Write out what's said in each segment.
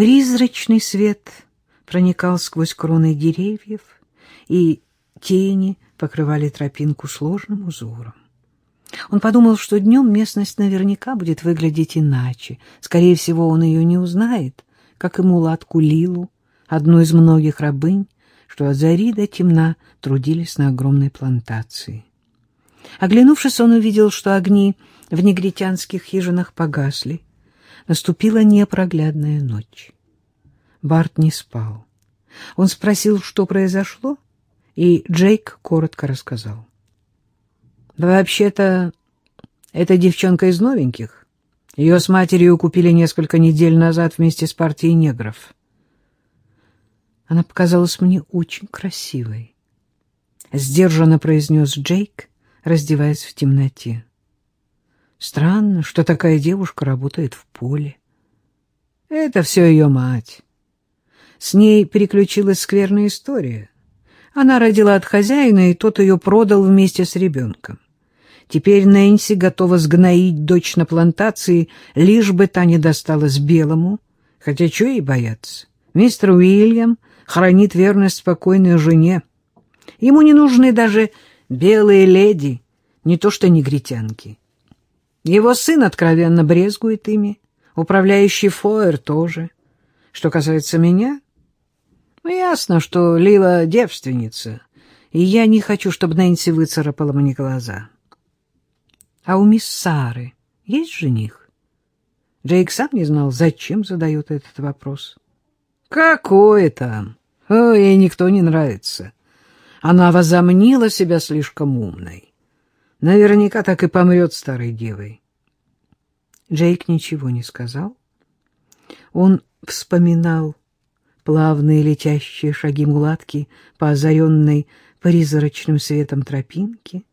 Призрачный свет проникал сквозь кроны деревьев, и тени покрывали тропинку сложным узором. Он подумал, что днем местность наверняка будет выглядеть иначе. Скорее всего, он ее не узнает, как и мулатку Лилу, одну из многих рабынь, что от зари до темна трудились на огромной плантации. Оглянувшись, он увидел, что огни в негритянских хижинах погасли. Наступила непроглядная ночь. Барт не спал. Он спросил, что произошло, и Джейк коротко рассказал. «Вообще-то, эта девчонка из новеньких. Ее с матерью купили несколько недель назад вместе с партией негров. Она показалась мне очень красивой. Сдержанно произнес Джейк, раздеваясь в темноте. Странно, что такая девушка работает в поле. Это все ее мать. С ней переключилась скверная история. Она родила от хозяина, и тот ее продал вместе с ребенком. Теперь Нэнси готова сгноить дочь на плантации, лишь бы та не досталась белому, хотя что ей бояться? Мистер Уильям хранит верность спокойной жене. Ему не нужны даже белые леди, не то что негритянки. Его сын откровенно брезгует ими, управляющий Фойер тоже. Что касается меня, ну, ясно, что Лила девственница, и я не хочу, чтобы Нэнси выцарапала мне глаза. А у мисс Сары есть жених? Джейк сам не знал, зачем задает этот вопрос. Какое там? О, ей никто не нравится. Она возомнила себя слишком умной. Наверняка так и помрет старой девой. Джейк ничего не сказал. Он вспоминал плавные летящие шаги мулатки по озаренной призрачным светом тропинке,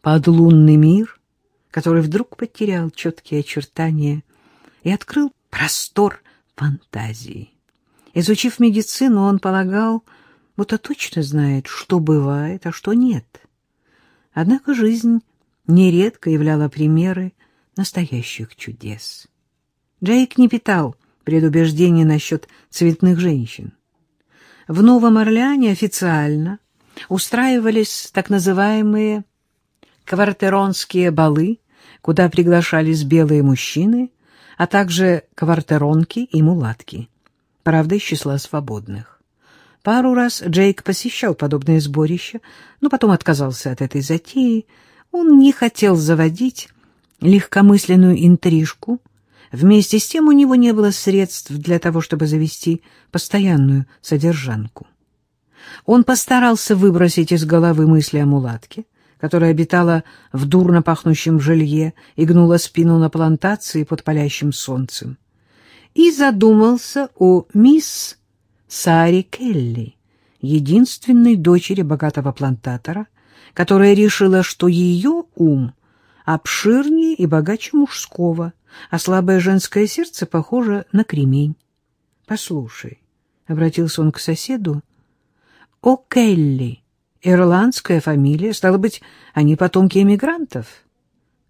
подлунный мир, который вдруг потерял четкие очертания и открыл простор фантазии. Изучив медицину, он полагал, будто точно знает, что бывает, а что нет. Однако жизнь нередко являла примеры настоящих чудес. Джейк не питал предубеждений насчет цветных женщин. В Новом Орлеане официально устраивались так называемые квартеронские балы, куда приглашались белые мужчины, а также квартеронки и мулатки, правда, из числа свободных. Пару раз Джейк посещал подобные сборища, но потом отказался от этой затеи. Он не хотел заводить легкомысленную интрижку, Вместе с тем у него не было средств для того, чтобы завести постоянную содержанку. Он постарался выбросить из головы мысли о мулатке, которая обитала в дурно пахнущем жилье и гнула спину на плантации под палящим солнцем, и задумался о мисс Саре Келли, единственной дочери богатого плантатора, которая решила, что ее ум обширнее и богаче мужского, а слабое женское сердце похоже на кремень. — Послушай, — обратился он к соседу, — О Келли, ирландская фамилия, стало быть, они потомки эмигрантов.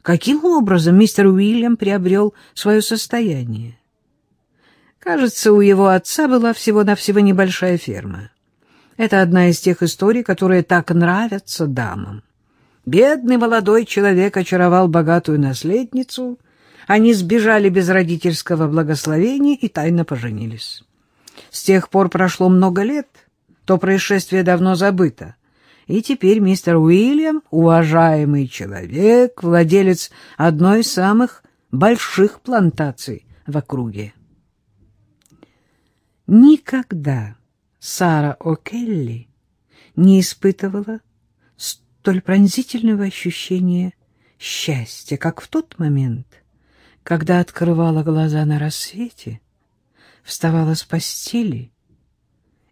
Каким образом мистер Уильям приобрел свое состояние? Кажется, у его отца была всего-навсего небольшая ферма. Это одна из тех историй, которые так нравятся дамам. Бедный молодой человек очаровал богатую наследницу — они сбежали без родительского благословения и тайно поженились. С тех пор прошло много лет, то происшествие давно забыто. И теперь мистер Уильям, уважаемый человек, владелец одной из самых больших плантаций в округе. Никогда Сара О'Келли не испытывала столь пронзительного ощущения счастья, как в тот момент, когда открывала глаза на рассвете, вставала с постели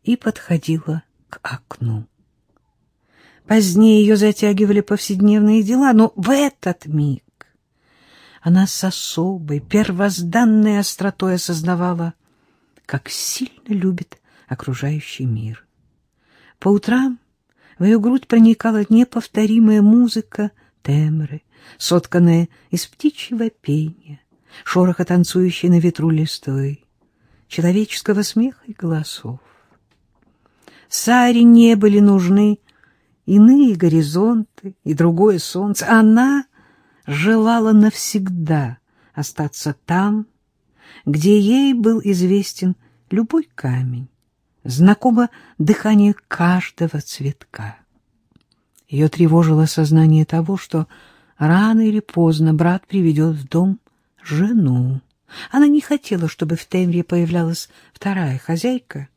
и подходила к окну. Позднее ее затягивали повседневные дела, но в этот миг она с особой, первозданной остротой осознавала, как сильно любит окружающий мир. По утрам в ее грудь проникала неповторимая музыка темры, сотканная из птичьего пения, шороха танцующей на ветру листой. человеческого смеха и голосов. Саре не были нужны иные горизонты и другое солнце. Она желала навсегда остаться там, где ей был известен любой камень, знакомо дыхание каждого цветка. Ее тревожило сознание того, что рано или поздно брат приведет в дом жену. Она не хотела, чтобы в Темре появлялась вторая хозяйка,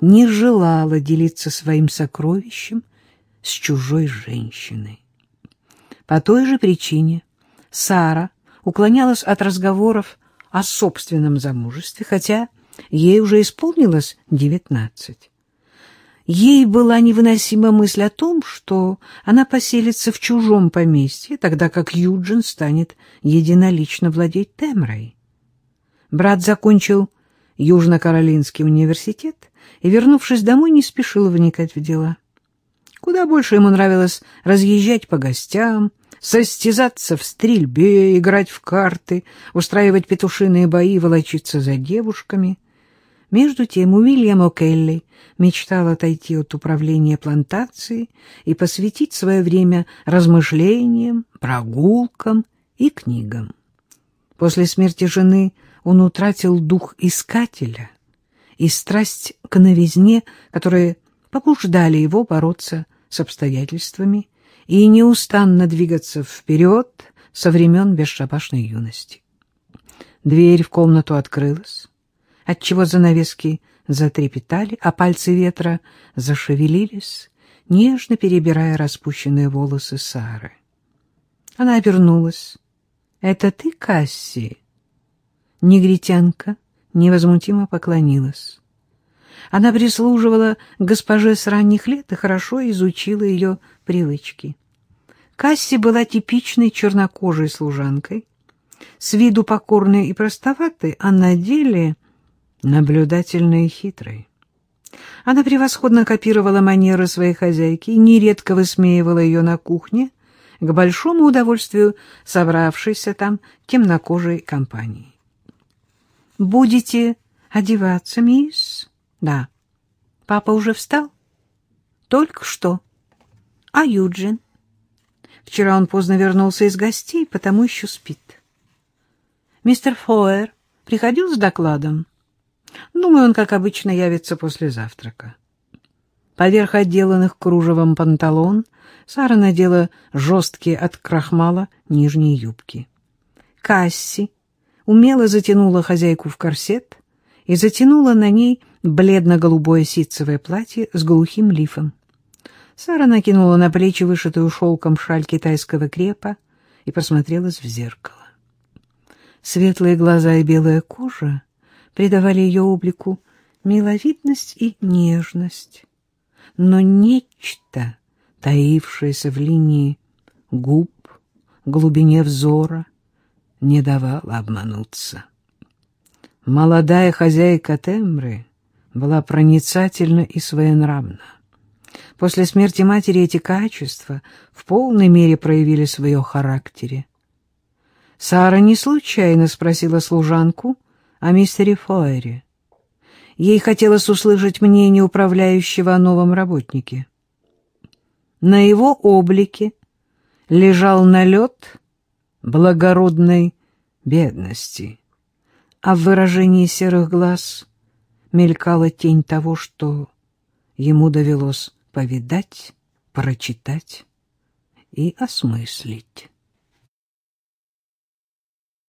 не желала делиться своим сокровищем с чужой женщиной. По той же причине Сара уклонялась от разговоров о собственном замужестве, хотя ей уже исполнилось девятнадцать. Ей была невыносима мысль о том, что она поселится в чужом поместье, тогда как Юджин станет единолично владеть Темрой. Брат закончил Южно-Каролинский университет и, вернувшись домой, не спешил вникать в дела. Куда больше ему нравилось разъезжать по гостям, состязаться в стрельбе, играть в карты, устраивать петушиные бои, волочиться за девушками. Между тем Уильям О'Келли мечтал отойти от управления плантацией и посвятить свое время размышлениям, прогулкам и книгам. После смерти жены он утратил дух искателя и страсть к новизне, которые побуждали его бороться с обстоятельствами и неустанно двигаться вперед со времен бесшабашной юности. Дверь в комнату открылась, отчего занавески затрепетали, а пальцы ветра зашевелились, нежно перебирая распущенные волосы Сары. Она обернулась. — Это ты, Касси? Негритянка невозмутимо поклонилась. Она прислуживала госпоже с ранних лет и хорошо изучила ее привычки. Касси была типичной чернокожей служанкой, с виду покорной и простоватой, а на деле наблюдательной и хитрой. Она превосходно копировала манеры своей хозяйки и нередко высмеивала ее на кухне к большому удовольствию собравшейся там темнокожей компании. «Будете одеваться, мисс?» Да. Папа уже встал? Только что. А Юджин? Вчера он поздно вернулся из гостей, потому еще спит. Мистер Фоэр приходил с докладом? Думаю, он, как обычно, явится после завтрака. Поверх отделанных кружевом панталон Сара надела жесткие от крахмала нижние юбки. Касси умело затянула хозяйку в корсет и затянула на ней бледно-голубое ситцевое платье с глухим лифом. Сара накинула на плечи вышитую шелком шаль китайского крепа и посмотрелась в зеркало. Светлые глаза и белая кожа придавали ее облику миловидность и нежность, но нечто, таившееся в линии губ, глубине взора, не давало обмануться. Молодая хозяйка Тембры была проницательна и своенравна. После смерти матери эти качества в полной мере проявили свое характере. Сара не случайно спросила служанку о мистере Фойере. Ей хотелось услышать мнение управляющего о новом работнике. На его облике лежал налет благородной бедности, а в выражении серых глаз — мелькала тень того, что ему довелось повидать, прочитать и осмыслить.